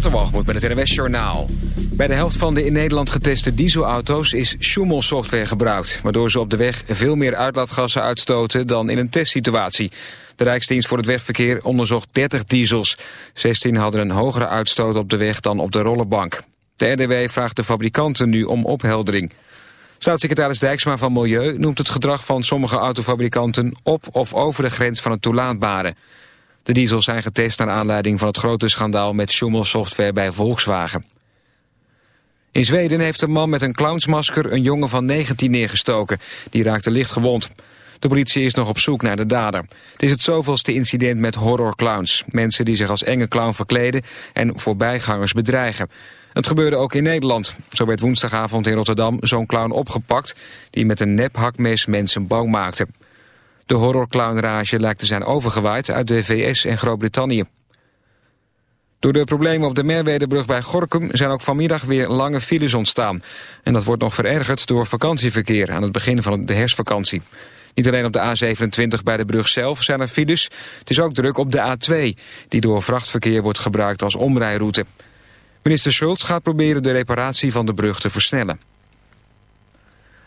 Waterwalgemoed met het NWS Journaal. Bij de helft van de in Nederland geteste dieselauto's is Schumel-software gebruikt... waardoor ze op de weg veel meer uitlaatgassen uitstoten dan in een testsituatie. De Rijksdienst voor het Wegverkeer onderzocht 30 diesels. 16 hadden een hogere uitstoot op de weg dan op de rollenbank. De RDW vraagt de fabrikanten nu om opheldering. Staatssecretaris Dijksma van Milieu noemt het gedrag van sommige autofabrikanten... op of over de grens van het toelaatbare... De diesels zijn getest naar aanleiding van het grote schandaal met Schummel-software bij Volkswagen. In Zweden heeft een man met een clownsmasker een jongen van 19 neergestoken. Die raakte licht gewond. De politie is nog op zoek naar de dader. Het is het zoveelste incident met horrorclowns. Mensen die zich als enge clown verkleden en voorbijgangers bedreigen. Het gebeurde ook in Nederland. Zo werd woensdagavond in Rotterdam zo'n clown opgepakt... die met een nephakmes mensen bang maakte. De horrorclownrage lijkt te zijn overgewaaid uit de VS en Groot-Brittannië. Door de problemen op de Merwedebrug bij Gorkum zijn ook vanmiddag weer lange files ontstaan. En dat wordt nog verergerd door vakantieverkeer aan het begin van de herfstvakantie. Niet alleen op de A27 bij de brug zelf zijn er files. Het is ook druk op de A2, die door vrachtverkeer wordt gebruikt als omrijroute. Minister Schultz gaat proberen de reparatie van de brug te versnellen.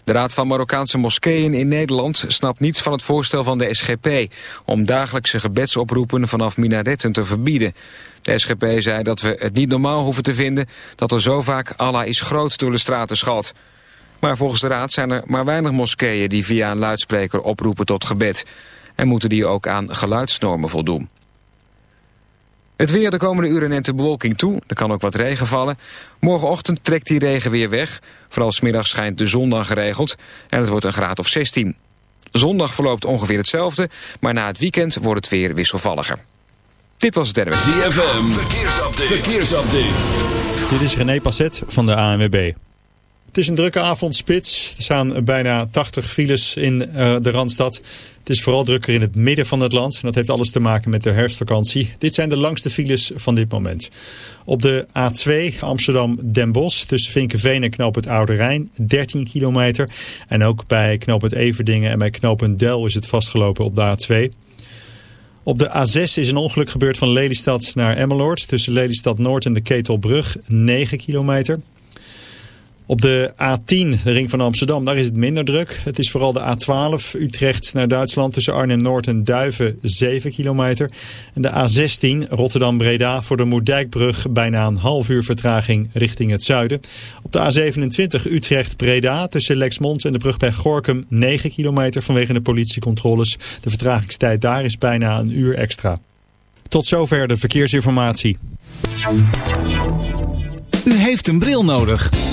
De Raad van Marokkaanse Moskeeën in Nederland snapt niets van het voorstel van de SGP... om dagelijkse gebedsoproepen vanaf minaretten te verbieden. De SGP zei dat we het niet normaal hoeven te vinden... dat er zo vaak Allah is groot door de straten schalt. Maar volgens de Raad zijn er maar weinig moskeeën... die via een luidspreker oproepen tot gebed. En moeten die ook aan geluidsnormen voldoen. Het weer de komende uren neemt de bewolking toe. Er kan ook wat regen vallen. Morgenochtend trekt die regen weer weg. Vooral smiddag schijnt de zon dan geregeld. En het wordt een graad of 16. Zondag verloopt ongeveer hetzelfde. Maar na het weekend wordt het weer wisselvalliger. Dit was het derde. ZFM, verkeersupdate. verkeersupdate. Dit is René Passet van de ANWB. Het is een drukke avondspits. Er staan bijna 80 files in uh, de Randstad. Het is vooral drukker in het midden van het land. En dat heeft alles te maken met de herfstvakantie. Dit zijn de langste files van dit moment. Op de A2 Amsterdam-Den Bosch tussen Vinkenveen en Knoop het Oude Rijn 13 kilometer. En ook bij Knoop het Everdingen en bij Knoop Del is het vastgelopen op de A2. Op de A6 is een ongeluk gebeurd van Lelystad naar Emmeloord. Tussen Lelystad Noord en de Ketelbrug 9 kilometer. Op de A10, de ring van Amsterdam, daar is het minder druk. Het is vooral de A12 Utrecht naar Duitsland tussen Arnhem-Noord en Duiven 7 kilometer. En de A16 Rotterdam-Breda voor de Moerdijkbrug bijna een half uur vertraging richting het zuiden. Op de A27 Utrecht-Breda tussen Lexmond en de brug bij Gorkum 9 kilometer vanwege de politiecontroles. De vertragingstijd daar is bijna een uur extra. Tot zover de verkeersinformatie. U heeft een bril nodig.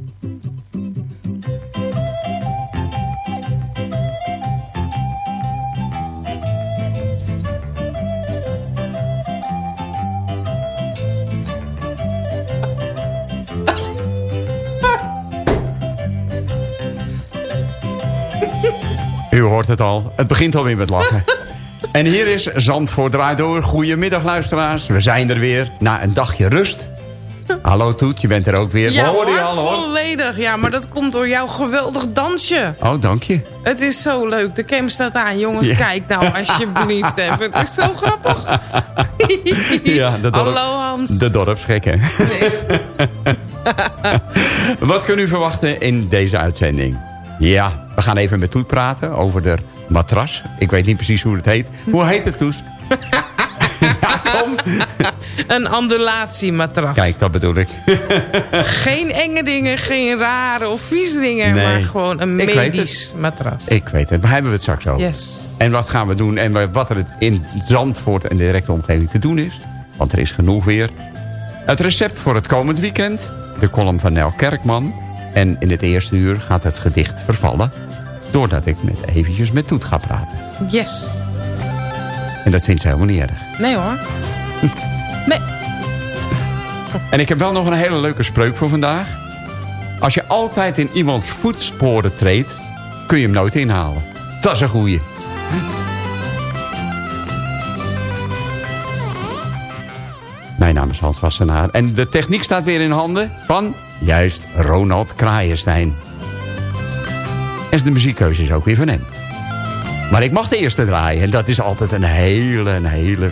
U hoort het al. Het begint alweer met lachen. en hier is Zandvoort draait door. Goedemiddag luisteraars. We zijn er weer na een dagje rust. Hallo Toet, je bent er ook weer. Ja hoor je al hoor. volledig. Ja, maar dat komt door jouw geweldig dansje. Oh, dank je. Het is zo leuk. De cam staat aan. Jongens, Ja. kijk nou alsjeblieft even. Het is zo grappig. Ja, de dorp- Hallo Hans. De dorpsgek, hè? Wat kunt u verwachten in deze uitzending? Ja, we gaan even met Toet praten over de matras. Ik weet niet precies hoe het heet. Hoe heet het, Toes? ja, kom. Een andulatiematras. Kijk, dat bedoel ik. Geen enge dingen, geen rare of vieze dingen. Nee. Maar gewoon een Ik medisch matras. Ik weet het. Waar hebben we het straks over? Yes. En wat gaan we doen en wat er in Zandvoort en de directe omgeving te doen is. Want er is genoeg weer. Het recept voor het komend weekend. De column van Nel Kerkman. En in het eerste uur gaat het gedicht vervallen. Doordat ik met eventjes met Toet ga praten. Yes. En dat vindt ze helemaal niet erg. Nee hoor. Nee. En ik heb wel nog een hele leuke spreuk voor vandaag. Als je altijd in iemands voetsporen treedt... kun je hem nooit inhalen. Dat is een goeie. Mijn naam is Hans Wassenaar. En de techniek staat weer in handen van... juist Ronald Kraaienstein. En de muziekkeuze is ook weer van hem. Maar ik mag de eerste draaien. En dat is altijd een hele, een hele...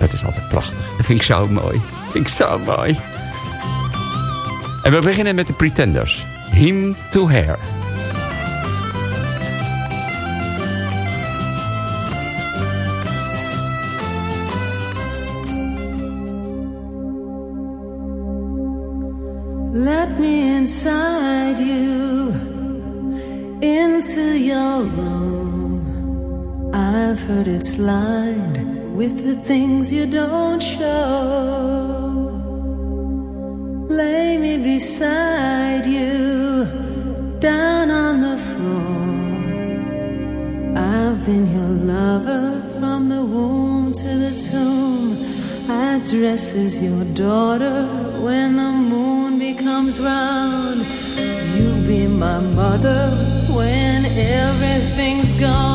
Dat is altijd prachtig. Dat vind ik zo mooi. Dat vind ik zo mooi. En we beginnen met de Pretenders. Him to Hair. You into your room. I've heard it's lined with the things you don't show. Lay me beside you down on the floor. I've been your lover from the womb to the tomb. I dress as your daughter when the moon becomes round. You'll be my mother when everything's gone.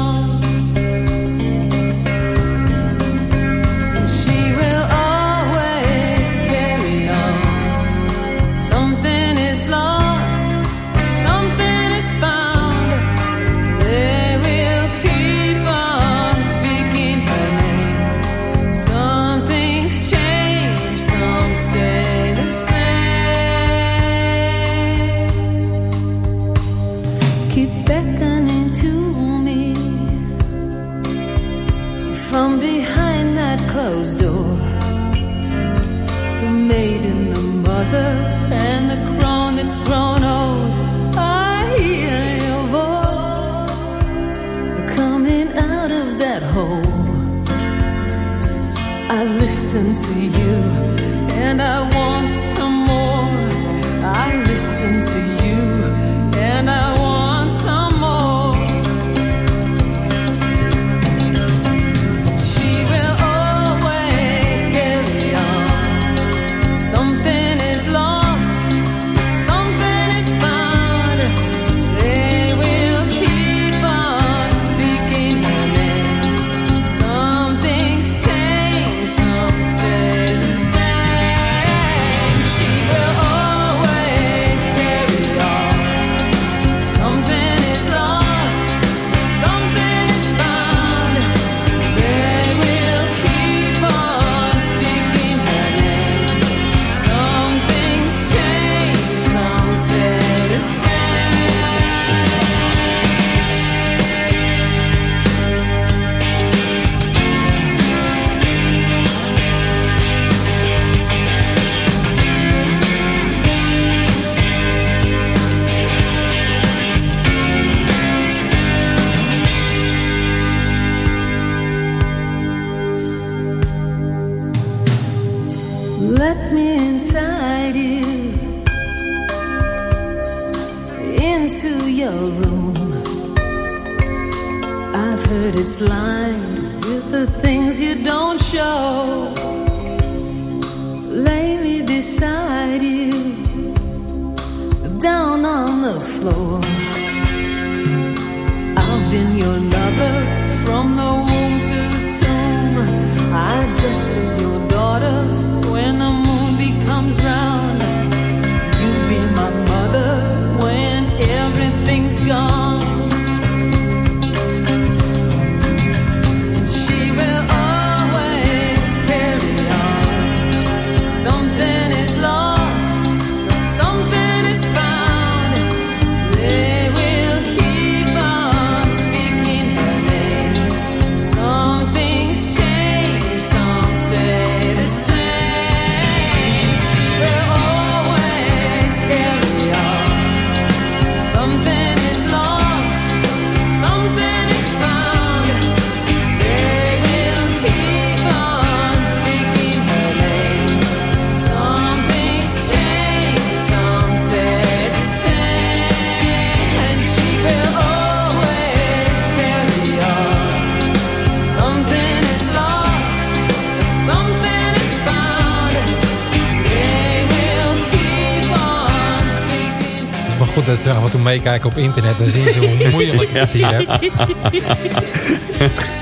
Meekijken op internet. Dan zien ze hoe moeilijk het hier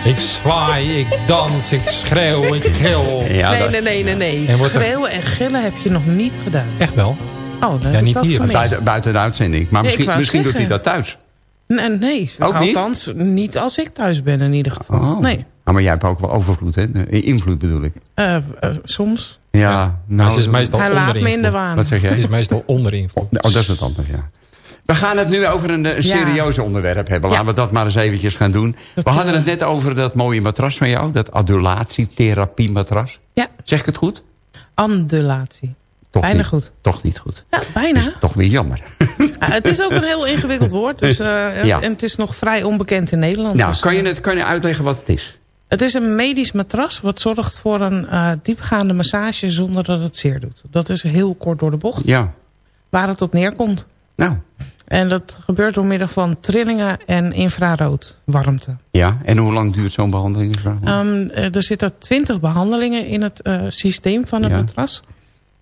ik zwaai, ik dans, ik schreeuw, ik gil. Ja, nee, nee, nee, nee, nee. En er- Schreeuwen en gillen heb je nog niet gedaan. Echt wel? Oh, Ja, ik niet dat hier. buiten, buiten de uitzending. Maar ik misschien, misschien doet hij dat thuis. Nee, nee Ook niet? althans niet als ik thuis ben in ieder geval. Oh. Nee, Ah, maar jij hebt ook wel overvloed, hè? Invloed bedoel ik. Eh, eh, soms. Ja, nou, ze is meestal Hij onder laat me in de waan. Wat zeg Ze jij? is meestal onder invloed. Oh, dat is wat anders, ja. We gaan het nu over een, eh, een Ja. serieus onderwerp hebben. Ja. Laten we dat maar eens eventjes gaan doen. Dat we hadden het net over dat mooie matras van jou. Dat adulatietherapie matras. Ja, Zeg ik het goed? andulatie. Toch Bijna niet, goed. Toch niet goed. Ja, bijna. Is toch weer jammer. Ja, het is ook een heel ingewikkeld woord. Dus, eh, Ja. En het is nog vrij onbekend in Nederland. nou, dus, kan je, eh, het, kan je uitleggen wat het is? Het is een medisch matras wat zorgt voor een diepgaande massage zonder dat het zeer doet. Dat is heel kort door de bocht. Ja. Waar het op neerkomt. Nou, En dat gebeurt door middel van trillingen en infrarood warmte. ja. En hoe lang duurt zo'n behandeling? Ehm, eh, er zitten twintig behandelingen in het eh, systeem van het Ja. matras.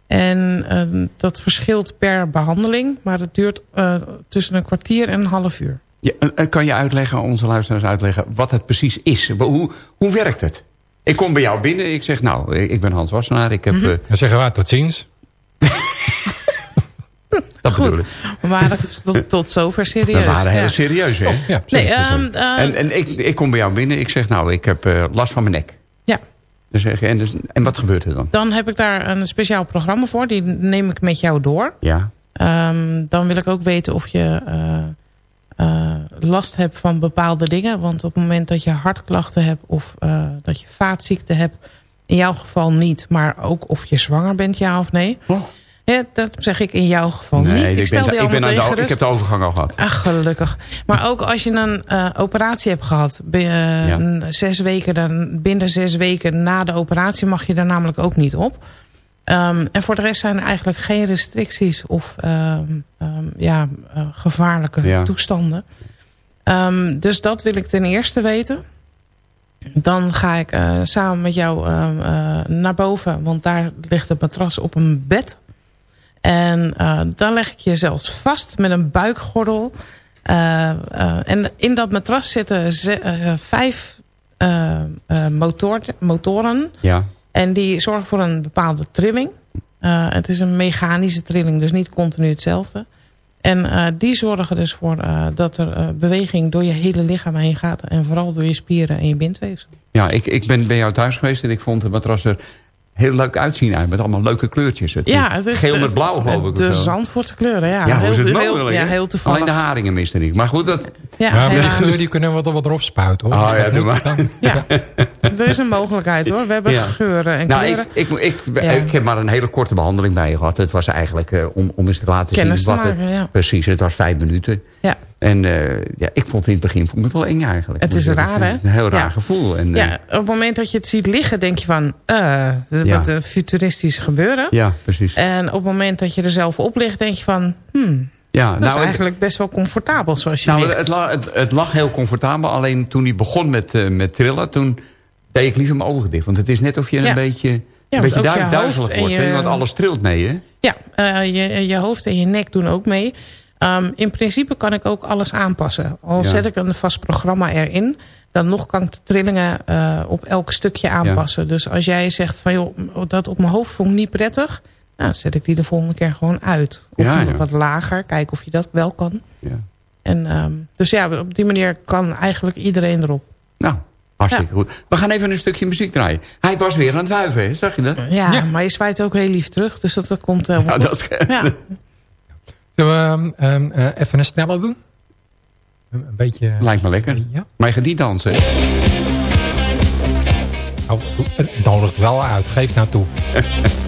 En ehm, dat verschilt per behandeling. Maar het duurt eh, tussen een kwartier en een half uur. Ja, kan je uitleggen, onze luisteraars uitleggen, wat het precies is? Hoe, hoe werkt het? Ik kom bij jou binnen, ik zeg, nou, ik ben Hans Wassenaar. Ik heb, Mhm. eh, Dan zeggen we tot ziens. dat Goed, we waren tot, tot zover serieus. Dat waren heel ja. serieus, hè? Ja, Nee, ehm, eh, En, en ik, ik kom bij jou binnen, ik zeg, nou, ik heb eh, last van mijn nek. ja. Dan zeg je, en, dus, en wat gebeurt er dan? Dan heb ik daar een speciaal programma voor. Die neem ik met jou door. Ja, Ehm, dan wil ik ook weten of je eh, eh, last hebt van bepaalde dingen. Want op het moment dat je hartklachten hebt of dat je vaatziekte hebt... in jouw geval niet, maar ook of je zwanger bent, ja of nee. Oh. Ja, dat zeg ik in jouw geval nee, niet. Ik ik, stel ben, ik, ben de, ik heb de overgang al gehad. Ach, gelukkig. Maar ook als je een eh, operatie hebt gehad... ben je, Ja. een zes weken, dan, binnen zes weken na de operatie... mag je daar namelijk ook niet op. Ehm, en voor de rest zijn er eigenlijk geen restricties... of ehm, ehm, ja, eh, gevaarlijke Ja. toestanden. Dus dat wil ik ten eerste weten. Dan ga ik eh, samen met jou eh, naar boven... want daar ligt het matras op een bed... En eh, dan leg ik je zelfs vast met een buikgordel. Eh, eh, en in dat matras zitten ze- vijf motor, motoren. Ja, En die zorgen voor een bepaalde trilling. Het is een mechanische trilling, dus niet continu hetzelfde. En die zorgen dus voor dat er beweging door je hele lichaam heen gaat. En vooral door je spieren en je bindweefsel. ja ik, ik ben bij jou thuis geweest en ik vond het matras er heel leuk uitzien. uit, Met allemaal leuke kleurtjes. Het, Ja, het is geel de- met blauw geloof ik. De of zo. Zandvoortse kleuren, ja. Ja, hoe is het heel, mogelijk? heel, ja, heel toevallig. Alleen de haringen miste niet. Maar goed, dat, ja, Ja, maar die helaas. geur die kunnen we wel wat erop spuiten. Hoor. Oh, Dus ja, doe maar. Ja, er is een mogelijkheid hoor. We hebben Ja. geuren en Nou, kleuren. ik, ik, ik, Ja. ik heb maar een hele korte behandeling bij je gehad. Het was eigenlijk eh, om, om eens te laten Kennis zien te wat maken, het... ja. Precies, het was vijf minuten. Ja. En eh, ja, ik vond het in het begin vond ik het wel eng eigenlijk. Het is raar, hè? Een heel raar Ja. gevoel. En, eh, ja, op het moment dat je het ziet liggen, denk je van... eh dit Ja. een futuristisch gebeuren. ja, precies. En op het moment dat je er zelf op ligt, denk je van... Hmm, ja, dat nou, is het- eigenlijk best wel comfortabel zoals je Nou, het, la- het, het lag heel comfortabel. Alleen toen hij begon met, eh, met trillen, toen deed ik liever mijn ogen dicht. Want het is net of je Ja. een beetje, een beetje duizelig wordt. je- Want alles trilt mee, hè? Ja, eh, je, je hoofd en je nek doen ook mee. Ehm, in principe kan ik ook alles aanpassen. Al Ja. zet ik een vast programma erin... dan nog kan ik de trillingen eh, op elk stukje aanpassen. Dus als jij zegt van joh, dat op mijn hoofd vond ik niet prettig... nou, zet ik die de volgende keer gewoon uit. Of Ja, ja. wat lager, kijken of je dat wel kan. Ja. En, ehm, dus ja, op die manier kan eigenlijk iedereen erop. Nou, hartstikke goed. We gaan even een stukje muziek draaien. Hij was weer aan het wuiven, hè? zag je dat? Ja, Ja. maar je zwaait ook heel lief terug. Dus dat, dat komt helemaal Ja, goed. dat- Ja. Zullen we ehm, eh, even een snelle doen? Een een beetje... Lijkt me lekker. Ja. Maar je gaat niet dansen. Oh, het nodigt wel uit. Geef nou toe.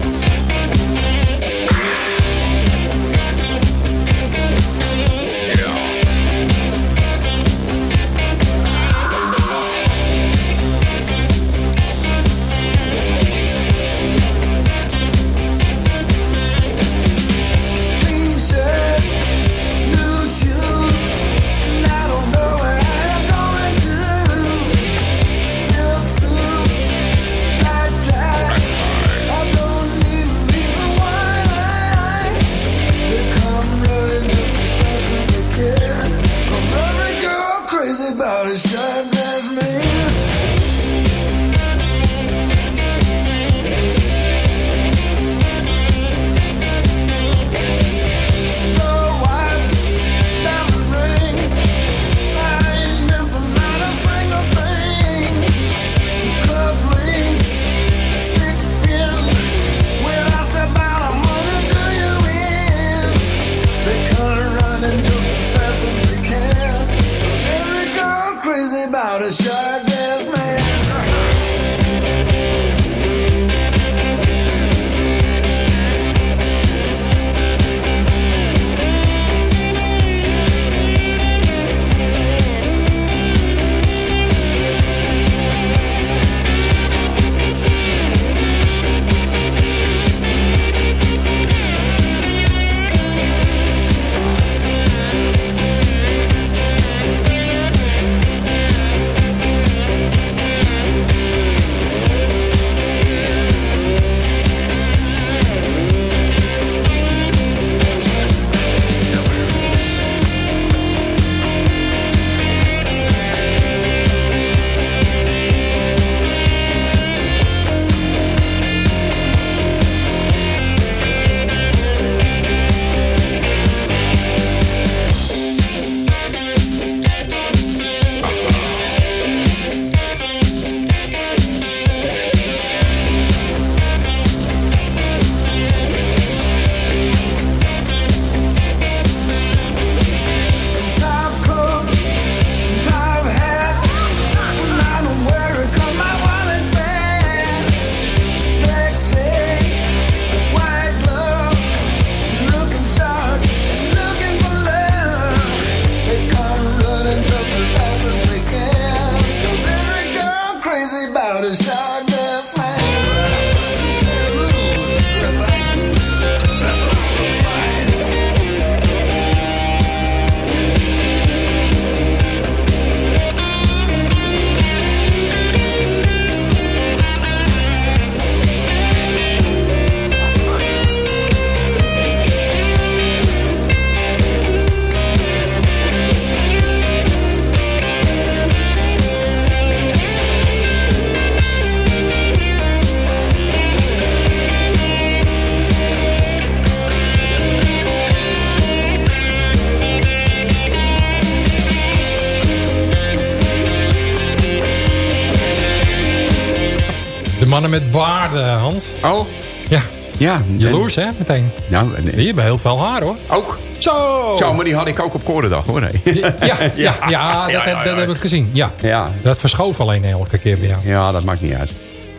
mannen met baarden, Hans. Oh, Ja, ja. jaloers hè, meteen. Nou, nee. Die hebben heel veel haar hoor. ook. Zo! Zo, maar die had ik ook op Korendag, hoor. Nee. Ja, ja, ja, ja, dat, ja, heb ik gezien. Ja. Ja, Dat verschoof alleen elke keer bij jou. ja, dat maakt niet uit.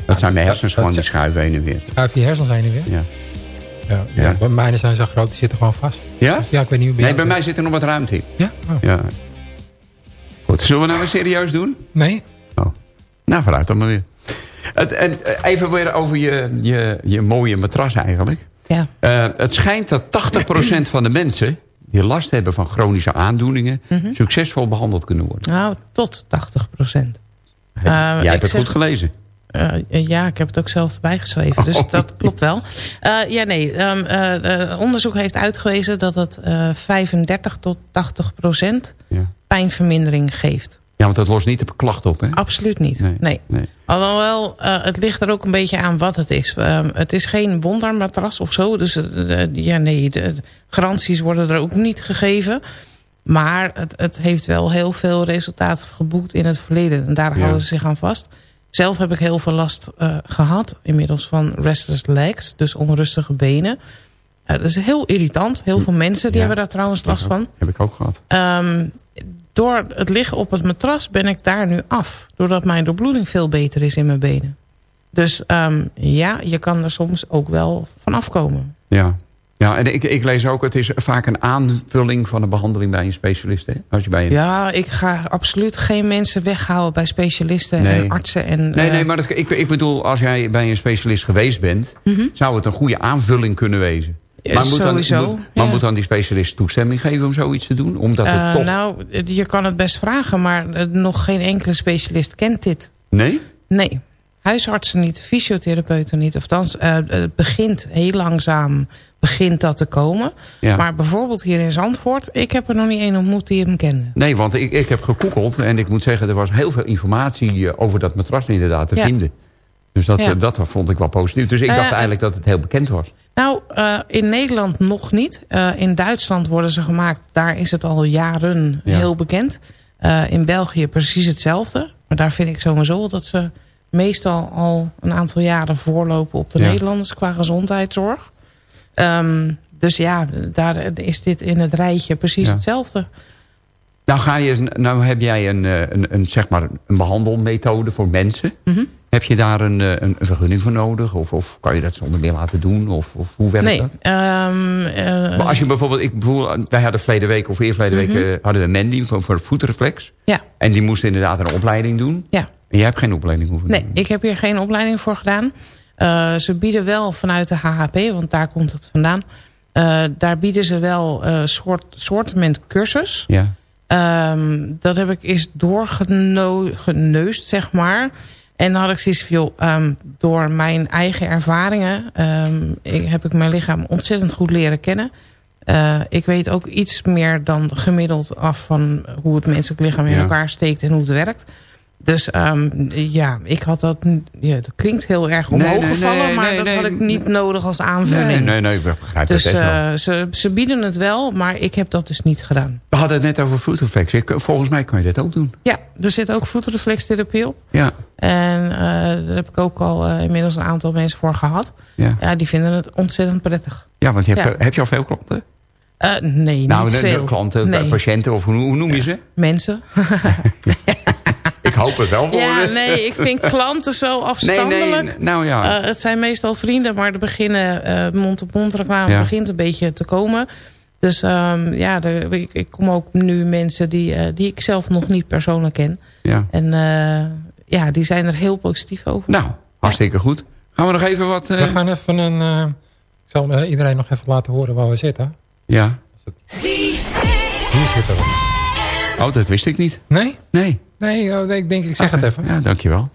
Dat zijn mijn hersens gewoon, die schuiven heen en weer. Schuif je hersens heen en weer. Ja. Ja. Ja. Bij mijne zijn zo groot, die zitten gewoon vast. Ja? Dus ja, ik weet niet hoe bij Nee, bij mij zit. zit er nog wat ruimte in. Ja? Oh. Ja. Goed, zullen we nou weer serieus doen? Nee? Oh. Nou, vooruit dan maar weer. En, eh, even weer over je, je, je mooie matras eigenlijk. Ja. Eh, het schijnt dat 80% van de mensen die last hebben van chronische aandoeningen... succesvol behandeld kunnen worden. Nou, tot 80 procent. Jij hebt het goed gelezen. Eh, eh, ja, ik heb het ook zelf erbij geschreven. Dus Oh. dat klopt wel. Eh, ja, nee. ehm, eh, eh, onderzoek heeft uitgewezen dat het eh 35 tot 80 procent Ja. pijnvermindering geeft. Ja, want dat lost niet de klacht op, hè? Absoluut niet. Nee, Nee. nee. Alhoewel, eh, het ligt er ook een beetje aan wat het is. Ehm, het is geen wondermatras of zo. Dus eh, eh, ja, nee, de, garanties worden er ook niet gegeven. Maar het, het heeft wel heel veel resultaten geboekt in het verleden. En daar Ja. houden ze zich aan vast. Zelf heb ik heel veel last eh, gehad inmiddels van restless legs. Dus onrustige benen. Dat is heel irritant. Heel veel mensen die Ja. hebben daar trouwens last van. Heb ik ook gehad. Ehm, door het liggen op het matras ben ik daar nu af. Doordat mijn doorbloeding veel beter is in mijn benen. Dus ehm, ja, je kan er soms ook wel van afkomen. Ja. Ja, en ik, ik lees ook, het is vaak een aanvulling van een behandeling bij een specialist, hè? Als je bij een... Ja, ik ga absoluut geen mensen weghalen bij specialisten Nee. en artsen. En, Nee, eh, nee, maar dat, ik, ik bedoel, als jij bij een specialist geweest bent... zou het een goede aanvulling kunnen wezen. Maar moet dan, sowieso, moet, maar ja. moet dan die specialist toestemming geven om zoiets te doen? Omdat het eh, toch... Nou, je kan het best vragen, maar eh, nog geen enkele specialist kent dit. Nee? Nee, huisartsen niet, fysiotherapeuten niet. Of dan, eh, het begint heel langzaam begint dat te komen. Ja. Maar bijvoorbeeld hier in Zandvoort, ik heb er nog niet één ontmoet die hem kende. Nee, want ik, ik heb gegoogeld en ik moet zeggen... er was heel veel informatie over dat matras inderdaad te Ja. vinden. Dus dat, Ja. dat vond ik wel positief. Dus ik dacht eigenlijk dat het heel bekend was. Nou, eh, in Nederland nog niet. Eh, in Duitsland worden ze gemaakt. Daar is het al jaren Ja. heel bekend. Eh, in België precies hetzelfde. Maar daar vind ik sowieso dat ze meestal al een aantal jaren voorlopen op de Ja. Nederlanders qua gezondheidszorg. Ehm, dus ja, daar is dit in het rijtje precies Ja. hetzelfde. Nou, ga je, nou heb jij een, een, een, zeg maar een behandelmethode voor mensen. Mhm. Heb je daar een, eh, een, een vergunning voor nodig? Of, of kan je dat zonder meer laten doen? Of, of hoe werkt Nee, dat? eh, Maar als je bijvoorbeeld, ik bedoel, wij hadden verleden week of eerst verleden week eh, hadden we Mandy voor, voor voetreflex. Mhm. ja, En die moest inderdaad een opleiding doen. ja. En jij hebt geen opleiding hoeven Nee, doen. ik heb hier geen opleiding voor gedaan. Ze bieden wel vanuit de HHP, want daar komt het vandaan. daar bieden ze wel soort, soortement cursus. Ja. Ehm, dat heb ik eens doorgeneust, zeg maar. En dan had ik zoiets van, joh, ehm, door mijn eigen ervaringen... ehm, ik, heb ik mijn lichaam ontzettend goed leren kennen. Eh, ik weet ook iets meer dan gemiddeld af van hoe het menselijk lichaam in Ja. elkaar steekt en hoe het werkt. Dus ehm, ja, ik had dat, ja, dat klinkt heel erg omhoog nee, gevallen, nee, maar dat had ik niet nodig als aanvulling. Nee, nee, nee, ik begrijp Dus best wel. eh, ze, ze bieden het wel, maar ik heb dat dus niet gedaan. We hadden het net over voetreflex. Volgens mij kan je dat ook doen. Ja, er zit ook voetreflextherapie op. Ja, En eh, daar heb ik ook al eh, inmiddels een aantal mensen voor gehad. ja. Ja, die vinden het ontzettend prettig. ja want je hebt, Ja. heb je al veel klanten? Nee, nou, niet veel. klanten, nee. patiënten of hoe, hoe noem je ze? Mensen. Ik hoop het wel voor Ja, nee, ik vind klanten zo nee, afstandelijk. nee, nou ja. Eh, het zijn meestal vrienden, maar er beginnen eh, mond-op-mond reclame Ja. begint een beetje te komen. Dus ehm, ja, er, ik, ik kom ook nu mensen die, eh, die ik zelf nog niet persoonlijk ken. ja. En eh, ja, die zijn er heel positief over. Nou, hartstikke goed. Gaan we nog even wat... eh, We gaan even een... eh, ik zal iedereen nog even laten horen waar we zitten. Ja. Hier zitten we. Oh, dat wist ik niet. Nee? Nee. Nee, oh, nee, ik denk ik zeg het even. Ja, dankjewel.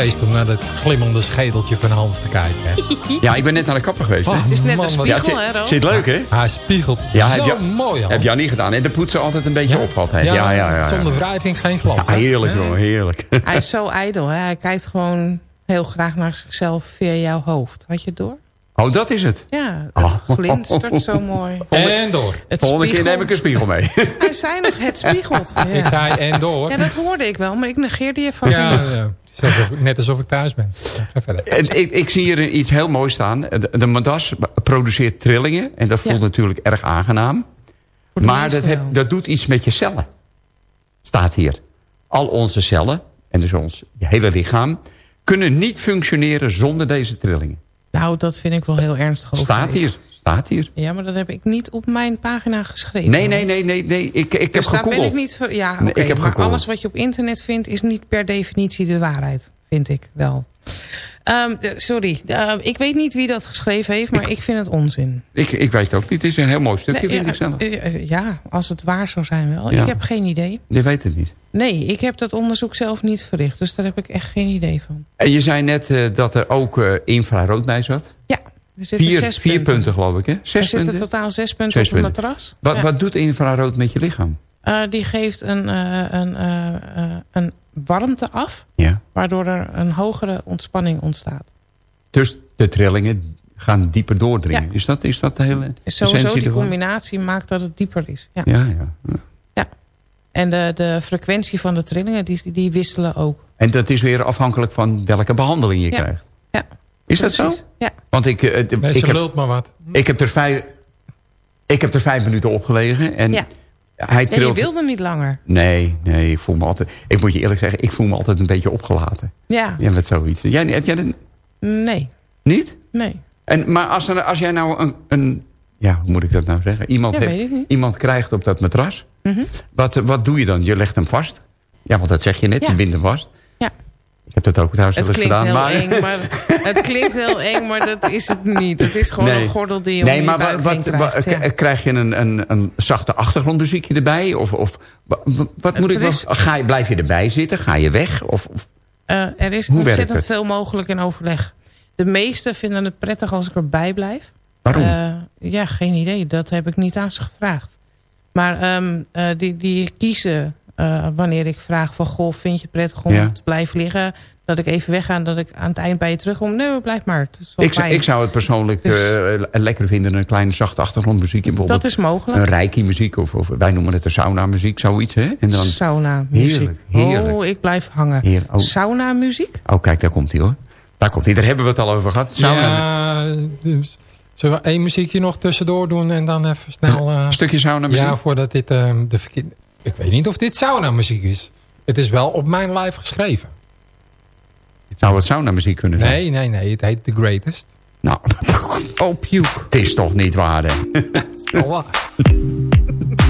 Feest om naar dat glimmende schedeltje van Hans te kijken. Hè? Ja, ik ben net naar de kapper geweest. Oh, Het is net man, een spiegel, Ja, hè? Zit leuk, hè? Hij spiegelt Ja, zo heb je- mooi al. Heb jij niet gedaan. En de poetsen altijd een beetje op altijd. Ja, ja, ja. ja. Zonder wrijving geen hè? heerlijk, hoor. Heerlijk. Hij is zo ijdel, hè? Hij kijkt gewoon heel graag naar zichzelf via jouw hoofd. Had je het door? Oh, dat is het. Ja, het Oh. glinstert zo mooi. En door. Het Volgende keer neem ik een spiegel mee. Hij zei nog, het spiegelt. Ja. Ik zei en door. Ja, dat hoorde ik wel, maar ik negeerde je van Ja, ja. Net alsof ik thuis ben. Ga verder. En ik, ik zie hier iets heel moois staan. De, de Madas produceert trillingen. En dat voelt Ja. natuurlijk erg aangenaam. Maar dat, heb- dat doet iets met je cellen. Staat hier. Al onze cellen, en dus ons hele lichaam... kunnen niet functioneren zonder deze trillingen. Nou, dat vind ik wel heel ernstig. Staat hier. Staat hier. Ja, maar dat heb ik niet op mijn pagina geschreven. Nee, nee, nee, nee. nee. Ik, ik heb Dus daar ben ik niet voor. Ja, oké. Nee, ik heb maar alles wat je op internet vindt is niet per definitie de waarheid. Vind ik wel. Ehm, eh, sorry, Ehm, ik weet niet wie dat geschreven heeft, maar ik, vind het onzin. Ik, ik weet het ook niet. Het is een heel mooi stukje, Nee, vind ja, ik zelf. eh, eh, Ja, als het waar zou zijn wel. Ja. Ik heb geen idee. Je weet het niet. Nee, ik heb dat onderzoek zelf niet verricht. Dus daar heb ik echt geen idee van. En je zei net eh, dat er ook eh, infrarood bij zat. Ja, Vier, zes vier punten. geloof ik, hè? Er zitten punten? totaal zes punten Zes op een punten. matras. Wat, Ja. wat doet infrarood met je lichaam? Eh, die geeft een, eh, een, eh, een warmte af, Ja. waardoor er een hogere ontspanning ontstaat. Dus de trillingen gaan dieper doordringen. Ja. Is, dat, is dat de hele sowieso die ervan? combinatie maakt dat het dieper is. Ja. Ja, ja. En de, de frequentie van de trillingen, die, die wisselen ook. En dat is weer afhankelijk van welke behandeling je Ja. krijgt. Ja, Is dat precies. zo? Ja. Want ik, eh, de- Nee, ik, ze heb, lult maar wat. ik, heb er vijf, ik heb er vijf minuten opgelegen. En Ja. hij ja, je trilt... wilde niet langer. Nee, nee, ik voel me altijd... Ik moet je eerlijk zeggen, ik voel me altijd een beetje opgelaten. Ja, Ja, met zoiets. Jij, heb jij dat nee, niet? nee. En, maar als, er, als jij nou een, een... Ja, hoe moet ik dat nou zeggen? Iemand, Ja, heeft, weet ik niet. iemand krijgt op dat matras. Mhm. Wat, wat doe je dan? Je legt hem vast? Ja, want dat zeg je net. Ja. Je bindt hem vast. Ja. Ik heb dat ook wel Het eens gedaan. heel maar, eng, maar het klinkt heel eng, maar dat is het niet. Het is gewoon Nee. een gordel die je nee, om je maar wat, krijgt. ja. krijg je een, een, een zachte achtergrondmuziekje erbij? Of, of wa- wa- wat moet Er ik is- Ga je, blijf je erbij zitten? Ga je weg? Of, of Eh, er is Hoe werkt ontzettend het? veel mogelijk in overleg. De meesten vinden het prettig als ik erbij blijf. waarom? Eh, ja, geen idee. Dat heb ik niet aan ze gevraagd. Maar ehm, eh, die, die kiezen eh, wanneer ik vraag van... Goh, vind je het prettig om Ja. te blijven liggen? Dat ik even wegga en dat ik aan het eind bij je terugkom. Nee, blijf maar. Ik, ik zou het persoonlijk Dus- eh, lekker vinden. Een kleine zachte achtergrondmuziekje bijvoorbeeld. Dat is mogelijk. Een reiki muziek. Of, of wij noemen het de sauna muziek. Zoiets hè? En dan, Sauna muziek. Heerlijk, heerlijk. Oh, ik blijf hangen. Heer, oh. Sauna muziek? oh kijk daar komt hij hoor. Daar komt hij. Daar hebben we het al over gehad. Sauna. Ja, dus zullen we één muziekje nog tussendoor doen en dan even snel... eh, Een stukje sauna muziek. ja, voordat dit eh, de verkeer... Ik weet niet of dit sauna muziek is. Het is wel op mijn live geschreven. Zou het sauna muziek kunnen zijn? Nee, nee, nee. Het heet The Greatest. Nou, Oh, puke. het is toch niet waar hè? Oh, wat? Uh-oh,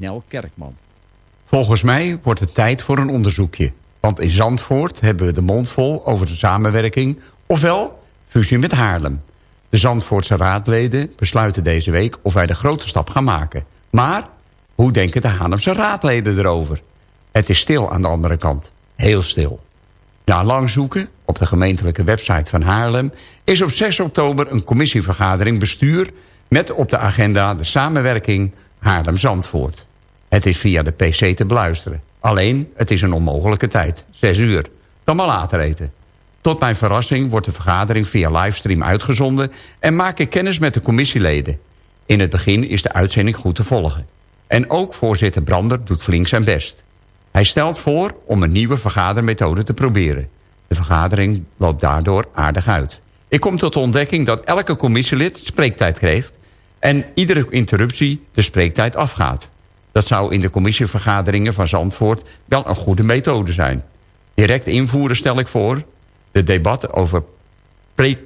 Nel Kerkman. Volgens mij wordt het tijd voor een onderzoekje. Want in Zandvoort hebben we de mond vol over de samenwerking... ofwel fusie met Haarlem. De Zandvoortse raadleden besluiten deze week of wij de grote stap gaan maken. Maar hoe denken de Haarlemse raadleden erover? Het is stil aan de andere kant. Heel stil. Na lang zoeken op de gemeentelijke website van Haarlem... is op 6 oktober een commissievergadering bestuur... met op de agenda de samenwerking Haarlem-Zandvoort. Het is via de pc te beluisteren. Alleen, het is een onmogelijke tijd. 6 uur. Dan maar later eten. Tot mijn verrassing wordt de vergadering via livestream uitgezonden... en maak ik kennis met de commissieleden. In het begin is de uitzending goed te volgen. En ook voorzitter Brander doet flink zijn best. Hij stelt voor om een nieuwe vergadermethode te proberen. De vergadering loopt daardoor aardig uit. Ik kom tot de ontdekking dat elke commissielid spreektijd krijgt... en iedere interruptie de spreektijd afgaat. Dat zou in de commissievergaderingen van Zandvoort wel een goede methode zijn. Direct invoeren stel ik voor. De debatten over pre...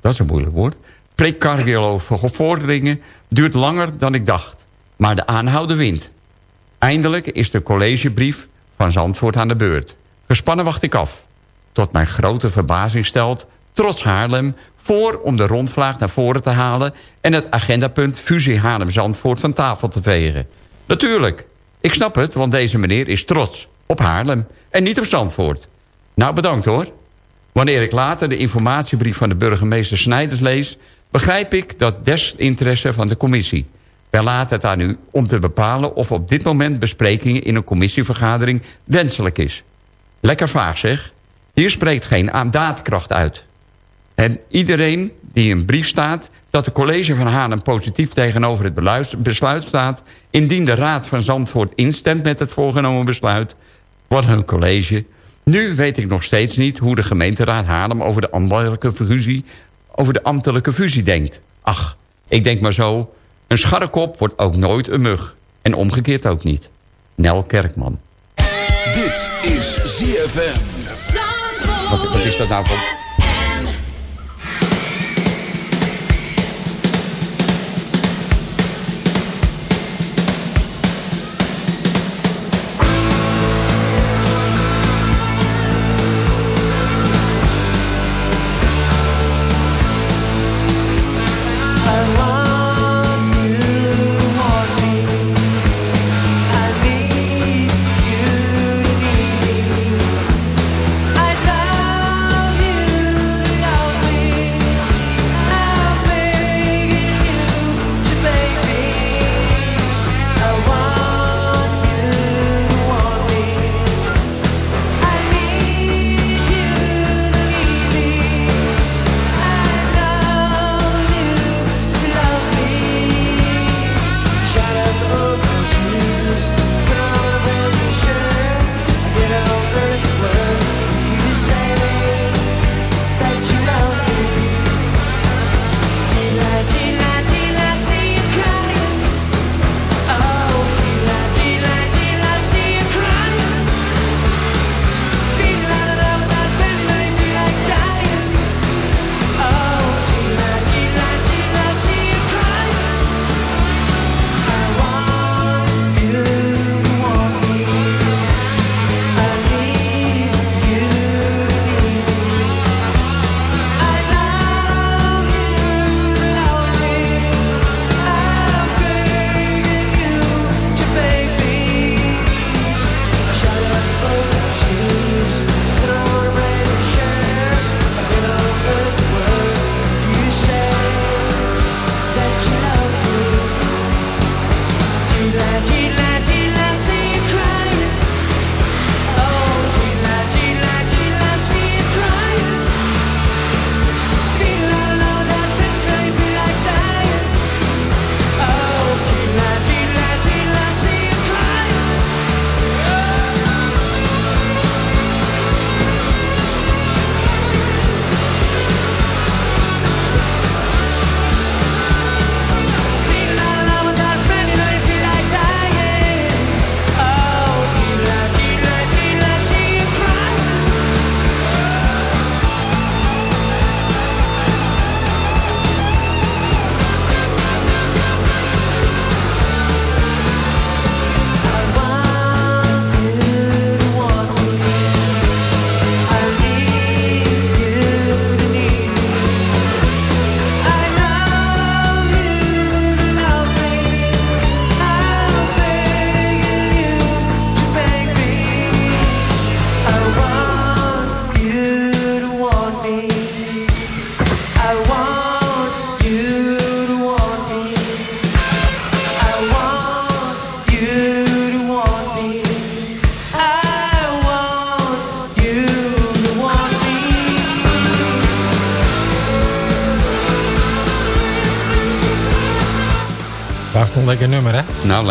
Dat is een moeilijk woord. Precardiologische vorderingen duurt langer dan ik dacht. Maar de aanhouden wint. Eindelijk is de collegebrief van Zandvoort aan de beurt. Gespannen wacht ik af. Tot mijn grote verbazing stelt trots Haarlem voor om de rondvraag naar voren te halen... en het agendapunt fusie Haarlem-Zandvoort van tafel te vegen. Natuurlijk, ik snap het, want deze meneer is trots op Haarlem en niet op Zandvoort. Nou, bedankt hoor. Wanneer ik later de informatiebrief van de burgemeester Snijders lees... begrijp ik dat desinteresse van de commissie. Wij laten het aan u om te bepalen of op dit moment besprekingen... in een commissievergadering wenselijk is. Lekker vaag zeg. Hier spreekt geen daadkracht uit. En iedereen die een brief staat... dat de college van Haarlem positief tegenover het besluit staat... indien de raad van Zandvoort instemt met het voorgenomen besluit... wordt hun college... Nu weet ik nog steeds niet hoe de gemeenteraad Haarlem over de ambtelijke fusie, over de ambtelijke fusie denkt. Ach, ik denk maar zo, een scharrekop wordt ook nooit een mug. En omgekeerd ook niet. Nel Kerkman. Dit is ZFM. Wat, wat is dat nou voor...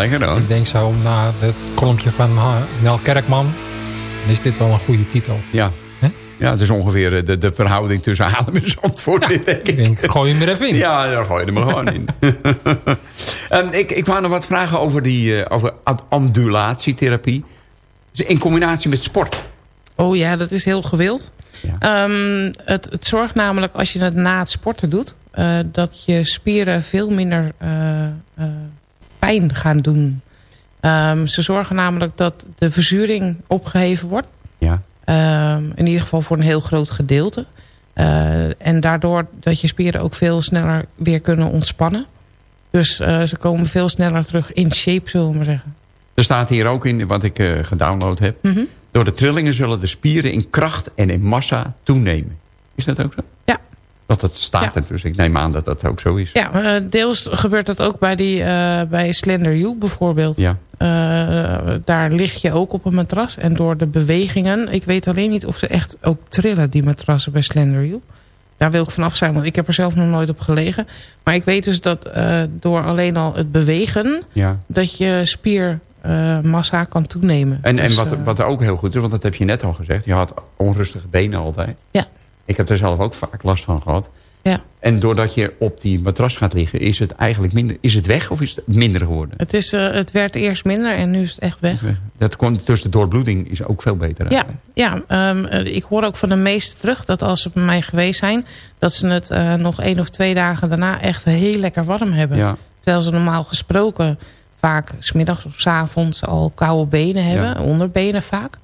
lekker. Ik denk zo na het kolompje van eh, Nel Kerkman... is dit wel een goede titel. Ja. Ja, het is ongeveer eh, de, de verhouding tussen Haarlem en Zandvoort, denk ik. Denk, gooi hem er even in. Ja, daar gooi je hem er gewoon in. Ehm, ik, ik wou nog wat vragen over, die, eh, over ambulatietherapie. Dus in combinatie met sport. Oh ja, dat is heel gewild. Ja. Ehm, het, het zorgt namelijk als je het na het sporten doet... eh, dat je spieren veel minder eh, eh, pijn gaan doen. Ehm, ze zorgen namelijk dat de verzuring opgeheven wordt. Ja. Ehm, in ieder geval voor een heel groot gedeelte. Eh, en daardoor dat je spieren ook veel sneller weer kunnen ontspannen. Dus eh, ze komen veel sneller terug in shape, zullen we maar zeggen. Er staat hier ook in, wat ik eh, gedownload heb. Mhm. Door de trillingen zullen de spieren in kracht en in massa toenemen. Is dat ook zo? Ja. Dat staat er, dus ik neem aan dat dat ook zo is. Ja, eh, deels gebeurt dat ook bij, die, eh, bij Slender U bijvoorbeeld. Ja. Eh, daar lig je ook op een matras. En door de bewegingen... Ik weet alleen niet of ze echt ook trillen, die matrassen bij Slender U. Daar wil ik vanaf zijn, want ik heb er zelf nog nooit op gelegen. Maar ik weet dus dat door alleen al het bewegen... Ja. dat je spiermassa kan toenemen. En, en Dus, wat, wat ook heel goed is, want dat heb je net al gezegd. Je had onrustige benen altijd. Ja. Ik heb er zelf ook vaak last van gehad. Ja. En doordat je op die matras gaat liggen, is het eigenlijk minder. Is het weg of is het minder geworden? Het, is, eh, het werd eerst minder en nu is het echt weg. Dat komt dus de doorbloeding is ook veel beter. Ja, ja ehm, eh, ik hoor ook van de meesten terug dat als ze bij mij geweest zijn... dat ze het eh, nog één of twee dagen daarna echt heel lekker warm hebben. Ja. Terwijl ze normaal gesproken vaak smiddags of s avonds al koude benen hebben. Ja. Onderbenen vaak.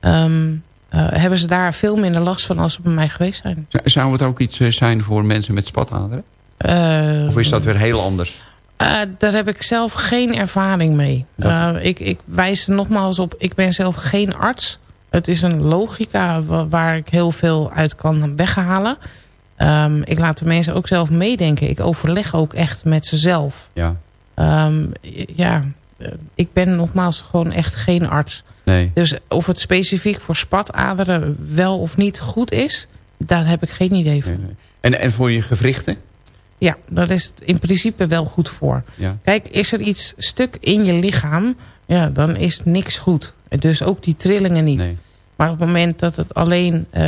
Ehm, eh, hebben ze daar veel minder last van als ze bij mij geweest zijn. Zou het ook iets eh, zijn voor mensen met spataderen? Eh, Of is dat weer heel anders? Eh, daar heb ik zelf geen ervaring mee. Eh, ik, ik wijs er nogmaals op, ik ben zelf geen arts. Het is een logica wa- waar ik heel veel uit kan weghalen. Ehm, ik laat de mensen ook zelf meedenken. Ik overleg ook echt met ze zelf. Ja. Ehm, ja, eh, ik ben nogmaals gewoon echt geen arts. Nee. Dus of het specifiek voor spataderen wel of niet goed is... daar heb ik geen idee van. En, en voor je gewrichten? Ja, daar is het in principe wel goed voor. Ja. Kijk, is er iets stuk in je lichaam, ja, dan is niks goed. Dus ook die trillingen niet. Nee. Maar op het moment dat het alleen eh,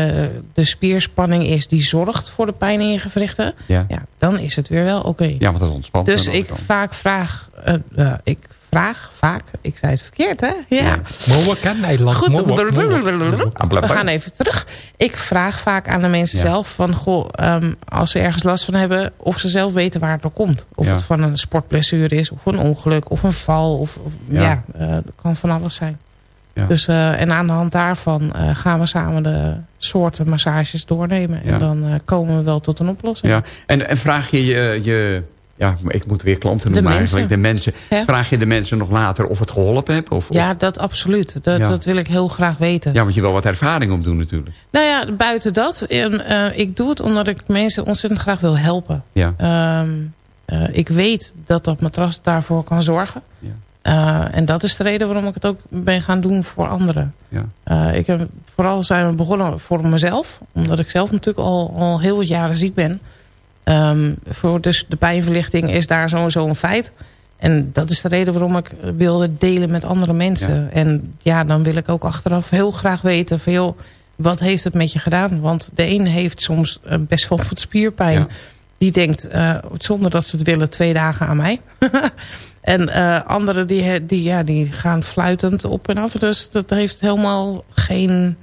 de spierspanning is die zorgt voor de pijn in je gewrichten, Ja. ja, dan is het weer wel oké. Ja, want dat ontspant. Dus ik vaak vraag, eh, ik vraag vaak, ik zei het verkeerd hè? Ja. Moeilijk, hè? Nederland. Goed, we gaan even terug. Ik vraag vaak aan de mensen Ja. zelf van... Goh, ehm, als ze ergens last van hebben... of ze zelf weten waar het door komt. Of Ja. het van een sportblessure is... of een ongeluk, of een val. Of, of- Ja. ja, eh, dat kan van alles zijn. Ja. Dus, eh, en aan de hand daarvan eh, gaan we samen de soorten massages doornemen. Ja. En dan eh, komen we wel tot een oplossing. Ja. En, en vraag je je... je ja, maar ik moet weer klanten De noemen eigenlijk. De mensen. Vraag je de mensen nog later of het geholpen heeft? Of, of- Ja, dat absoluut. Dat, Ja. dat wil ik heel graag weten. ja, want je wil wat ervaring opdoen natuurlijk. Nou ja, buiten dat. en, eh, ik doe het omdat ik mensen ontzettend graag wil helpen. Ja. Ehm, eh, ik weet dat dat matras daarvoor kan zorgen. Ja. Eh, en dat is de reden waarom ik het ook ben gaan doen voor anderen. Ja. Ik heb, vooral zijn we begonnen voor mezelf. Omdat ik zelf natuurlijk al, al heel wat jaren ziek ben. Ehm, voor dus de pijnverlichting is daar sowieso een feit. En dat is de reden waarom ik wilde delen met andere mensen. En ja, dan wil ik ook achteraf heel graag weten van joh, wat heeft het met je gedaan? Want de een heeft soms eh, best wel wat spierpijn. Ja. Die denkt, eh, zonder dat ze het willen, twee dagen aan mij. en eh, anderen die, die, ja, die gaan fluitend op en af. Dus dat heeft helemaal geen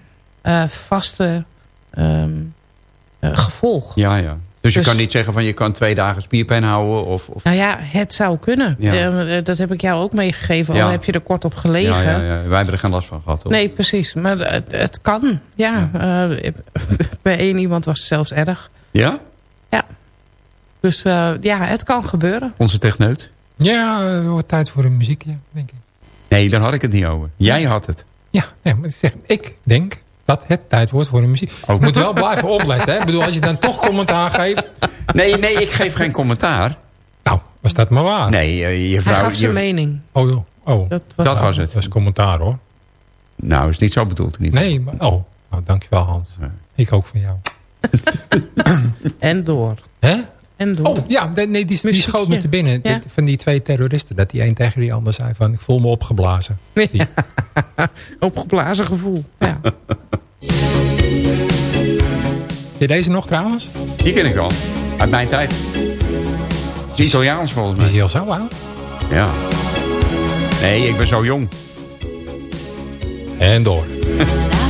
vaste ehm, eh, gevolg. Ja, ja. Dus je Dus- kan niet zeggen van je kan twee dagen spierpijn houden. Of, of... Nou ja, het zou kunnen. Ja. Eh, dat heb ik jou ook meegegeven. Ja. Al heb je er kort op gelegen. Ja, ja, ja. Wij hebben er geen last van gehad. Hoor. Nee, precies. Maar het, het kan. Ja. Eh, bij één iemand was het zelfs erg. Ja? Dus eh, ja, het kan gebeuren. Onze techneut? Ja, het wordt tijd voor een muziekje, denk ik. Nee, daar had ik het niet over. Jij had het. Ja, nee, maar zeg, ik denk dat het tijd wordt voor een muziek. Ook. Je moet wel blijven opletten. Hè? Ik bedoel, als je dan toch commentaar geeft... Nee, nee, ik geef geen commentaar. Nou, was dat maar waar. Nee, eh, je Hij vrouw... gaf zijn je- mening. Oh, joh. Oh. Dat was, Dat was het. Dat was commentaar, hoor. Nou, is niet zo bedoeld geval. Nee, maar... Oh, nou, dankjewel, Hans. Ja. Ik ook van jou. En door. Hè? En door. Oh, ja, nee, die, die schoot me te binnen. Ja. Dit- Van die twee terroristen. Dat die een tegen die ander zei van... ik voel me opgeblazen. Die- Opgeblazen gevoel. Ja. Ken je deze nog trouwens? Die ken ik al. Uit mijn tijd. Is Italiaans volgens Is mij. hij al zo oud? Ja. Nee, ik ben zo jong. En door.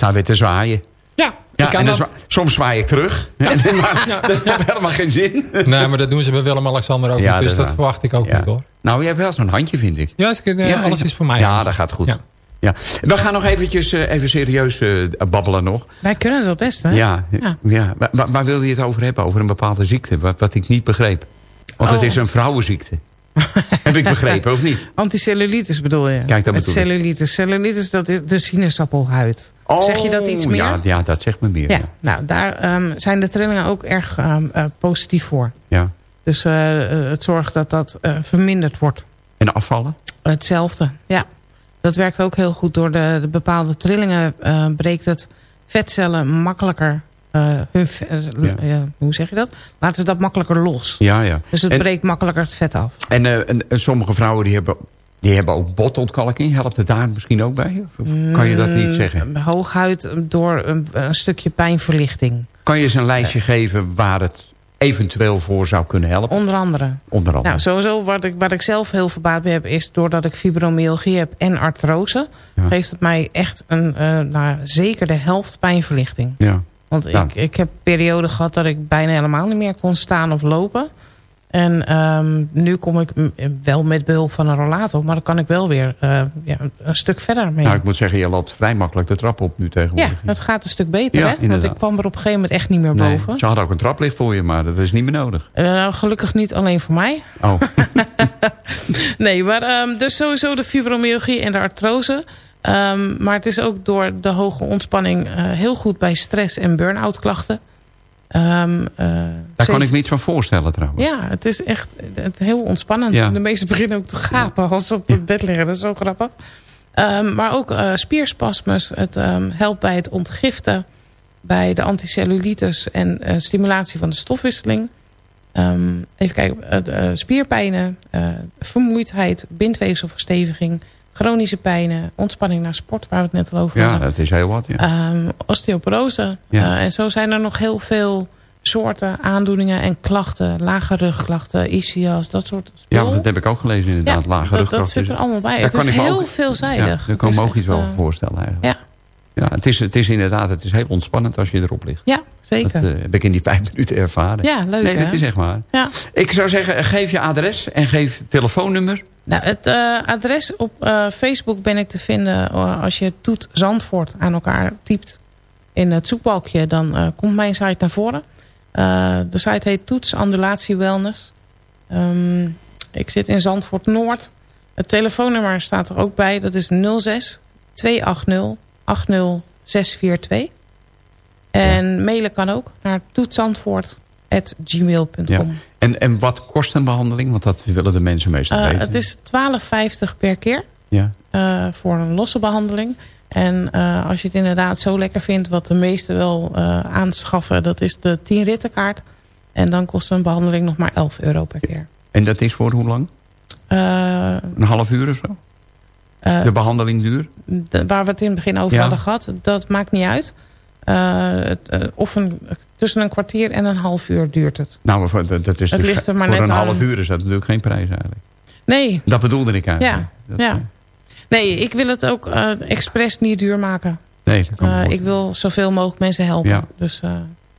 staat weer te zwaaien. Ja, ik Ja, kan en dan dat- zwa- soms zwaai ik terug. Ja, maar dat heeft helemaal geen zin. Nee, maar dat doen ze bij Willem-Alexander ook Ja, niet. Dus dat verwacht ik ook Ja. niet hoor. Nou, je hebt wel zo'n handje, vind ik. Ja, als ik, eh, alles is voor mij. Ja, dat gaat goed. Ja. Ja. We gaan nog eventjes eh, even serieus eh, babbelen nog. Wij kunnen dat best, hè? Ja, Ja. ja. Waar, waar- waar wil je het over hebben? Over een bepaalde ziekte, wat, wat ik niet begreep. Want het Oh. is een vrouwenziekte. Heb ik begrepen, of niet? Anticellulitis bedoel je? Kijk, dat bedoel ik. cellulitis. Cellulitis, dat is de sinaasappelhuid. zeg je dat iets Oh, meer? Ja, ja dat zegt me meer. Ja, Ja. nou, daar ehm, zijn de trillingen ook erg ehm, eh, positief voor. Ja. Dus eh, eh, het zorgt dat dat verminderd wordt. En afvallen? Hetzelfde, ja. Dat werkt ook heel goed. Door de, de bepaalde trillingen breekt het vetcellen makkelijker... eh, eh, Ja. hoe zeg je dat? Laten ze dat makkelijker los. Ja, ja. Dus het En- breekt makkelijker het vet af. En, eh, en, sommige vrouwen die hebben, die hebben ook botontkalking. Helpt het daar misschien ook bij? Of kan je dat niet Mm, zeggen? Hooghuid door een, een stukje pijnverlichting. Kan je eens een lijstje geven waar het eventueel voor zou kunnen helpen? Onder andere. Onder andere. Nou, sowieso wat ik, wat ik zelf heel verbaasd bij heb... is doordat ik fibromyalgie heb en artrose... Ja. geeft het mij echt een, nou, zeker de helft pijnverlichting. ja. Want Ja. ik, ik heb perioden gehad dat ik bijna helemaal niet meer kon staan of lopen. En ehm, nu kom ik wel met behulp van een rollator... maar dan kan ik wel weer eh, ja, een stuk verder mee. Nou, ik moet zeggen, je loopt vrij makkelijk de trap op nu ja, tegenwoordig. het gaat een stuk beter, Ja, hè? Want ik kwam er op een gegeven moment echt niet meer Nee, boven. ze hadden ook een traplift voor je, maar dat is niet meer nodig. Eh, gelukkig niet alleen voor mij. Oh, Nee, maar ehm, dus sowieso de fibromyalgie en de artrose. Ehm, maar het is ook door de hoge ontspanning eh, heel goed bij stress en burn-out klachten. Ehm, eh, daar kan ik me iets van voorstellen trouwens. Ja, het is echt het, heel ontspannend. Ja. De meesten beginnen ook te gapen als ze op het bed liggen. Dat is zo grappig. Ehm, maar ook eh, spierspasmus. Het helpt bij het ontgiften. Bij de anticellulitis en stimulatie van de stofwisseling. Even kijken. spierpijnen. vermoeidheid. Bindweefselversteviging. Chronische pijnen. Ontspanning na sport. Waar we het net al over Ja, hadden. dat is heel wat. Ja. Ehm, osteoporose. Ja. Eh, en zo zijn er nog heel veel soorten aandoeningen en klachten. Lage rugklachten, ischias, dat soort ja, spul. want dat heb ik ook gelezen inderdaad. Lage dat, rugkracht dat zit er allemaal bij. Daar Het kan is ik heel ook- veelzijdig. Ja, daar kan ik me ook iets wel eh, voorstellen eigenlijk. Ja, Ja, het, is, het is inderdaad het is heel ontspannend als je erop ligt. ja zeker. Dat eh, heb ik in die vijf minuten ervaren. ja, leuk nee, hè? dat is echt waar. Ja. Ik zou zeggen, geef je adres en geef telefoonnummer. Nou, het eh, adres op eh, Facebook ben ik te vinden als je Toet Zandvoort aan elkaar typt in het zoekbalkje. Dan komt mijn site naar voren. De site heet Toets Andulatie Wellness. Ehm, ik zit in Zandvoort Noord. Het telefoonnummer staat er ook bij. Dat is 06 280 80642. En mailen kan ook naar toetzandvoort.gmail.com. Ja. En, en wat kost een behandeling? Want dat willen de mensen meestal Eh, weten. het is 12,50 per keer. Ja. eh, voor een losse behandeling. En eh, als je het inderdaad zo lekker vindt, wat de meesten wel aanschaffen, dat is de 10 rittenkaart. En dan kost een behandeling nog maar 11 euro per keer. En dat is voor hoe lang? Een half uur of zo? Eh, De behandeling duur? de- waar we het in het begin over Ja. hadden gehad, dat maakt niet uit. Eh, eh, of een, tussen een kwartier en een half uur duurt het. Nou, dat dat is Het dus ligt er maar voor net een aan. half uur is dat natuurlijk geen prijs eigenlijk. Nee, Dat bedoelde ik eigenlijk. ja. Dat, ja. Nee, ik wil het ook eh, expres niet duur maken. Nee, dat kan me ik wil zoveel mogelijk mensen helpen. Ja. Dus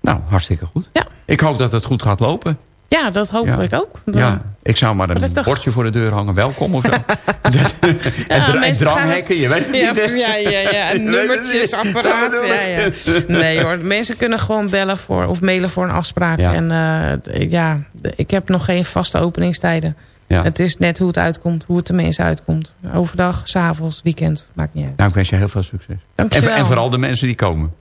Nou, hartstikke goed. Ja. Ik hoop dat het goed gaat lopen. Ja, dat hoop Ja. ik ook. Dan- Ja, ik zou maar een bordje voor de deur hangen. Welkom of zo. en, dra- en dranghekken, je weet het Ja, niet. ja, ja, ja. Het nummertjesapparaat. niet. Ja, ja. Nee hoor, mensen kunnen gewoon bellen voor, of mailen voor een afspraak. Ja. En eh, ja, ik heb nog geen vaste openingstijden. Ja. Het is net hoe het uitkomt, hoe het de mensen uitkomt. Overdag, s'avonds, weekend, maakt niet uit. Nou, ik wens je heel veel succes. En, Dankjewel. en vooral de mensen die komen.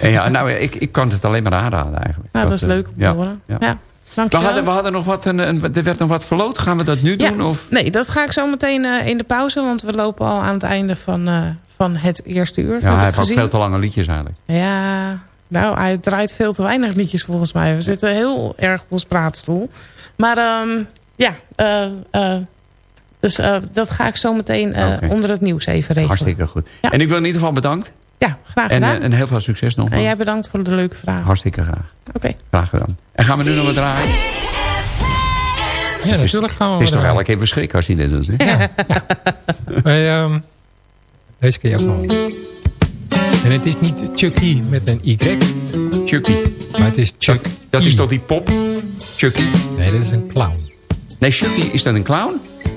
En ja, nou, ik, ik kan het alleen maar aanraden eigenlijk. Nou, dat is eh, leuk om te ja, horen. ja. We, hadden, we hadden nog wat, een, een- er werd nog wat verloot. Gaan we dat nu Ja. doen? Of? Nee, dat ga ik zo meteen eh, in de pauze. Want we lopen al aan het einde van, eh, van het eerste uur. Ja, hij heeft ook veel te lange liedjes eigenlijk. Ja, nou, hij draait veel te weinig liedjes volgens mij. We zitten heel erg op ons praatstoel. Maar ehm, ja, eh, dus dat ga ik zo meteen Oké. onder het nieuws even regelen. Hartstikke goed. Ja. En ik wil in ieder geval bedankt. Ja, graag En, gedaan. eh, en heel veel succes nog. en jij bedankt voor de leuke vragen. Hartstikke graag. Oké. Graag gedaan. En gaan we nu nog wat draaien? Ja, natuurlijk gaan we Het is toch elke keer verschrik als hij dit doet. Hè? eh, wij, ehm, Deze keer gewoon. En het is niet Chucky met een Y. Chucky. Maar het is Chuck. Dat is toch die pop? Chucky. Nee, dat is een clown. Nee, Chucky, is dat een clown?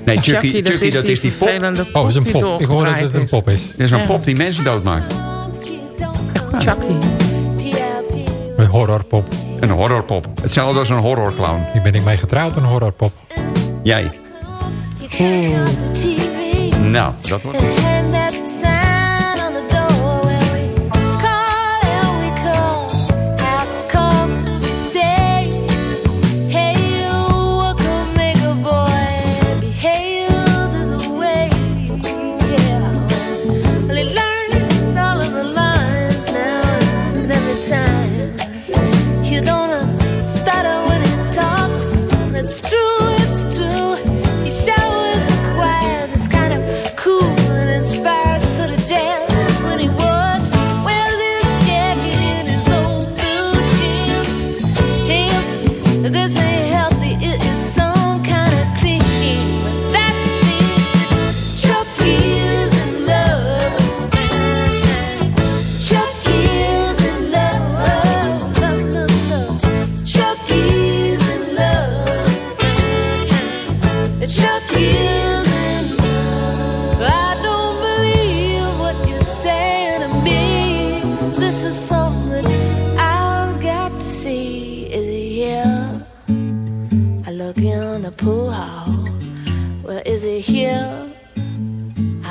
Nee, Chucky, Chucky, dat Chucky, is dat die is die pop. Oh, dat is een pop. Ik hoor dat het een pop is. Dat is een Ja. pop die mensen doodmaakt. Chucky. Een horrorpop. Een horrorpop. Hetzelfde als een horrorclown. Hier ben ik mee getrouwd, een horrorpop. Jij. Nou, dat wordt...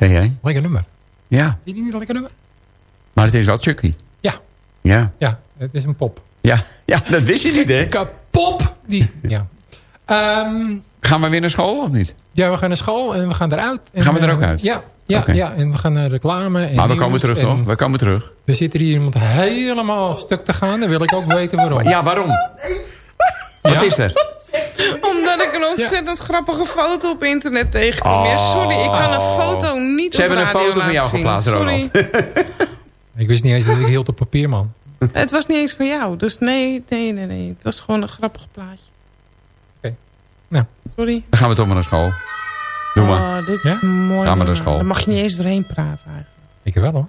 Zeg jij? Lekker nummer. Ja, Vind je niet een lekker nummer? maar het is wel Chucky. Ja. Ja, Ja, het is een pop. ja, ja dat wist je niet, hè? Kapop! Die, ja. Ehm, Gaan we weer naar school of niet? ja, we gaan naar school en we gaan eruit. En, Gaan we er eh, ook uit? Ja, ja, ja, en we gaan naar reclame. En Maar we komen terug, toch? We komen terug. Er zit er hier iemand helemaal stuk te gaan. Dan wil ik ook weten waarom. Ja, waarom? Wat is er? Omdat ik een ontzettend grappige foto op internet tegenkom. Ja, sorry, ik kan een foto niet Ze op hebben een radio foto van laten jou zien. geplaatst, Sorry. Ronald. Ik wist niet eens dat ik hield op papier, man. Het was niet eens van jou. Dus nee, nee, nee, nee. Het was gewoon een grappig plaatje. Oké. Nou. Sorry. Dan gaan we toch maar naar school. Doe maar. Oh, dit is Ja? mooi. Gaan we naar school. Daar mag je niet eens doorheen praten eigenlijk. Ik wel, hoor.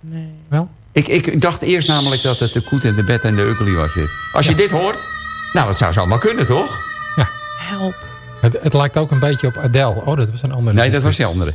Nee. Wel? Ik, ik dacht eerst namelijk dat het de koet en de bed en de ugly was. dit. Als je Ja. dit hoort, nou, dat zou zo allemaal kunnen, toch? Help. Het, het lijkt ook een beetje op Adele. Oh, dat was een andere. Nee, dat was die andere.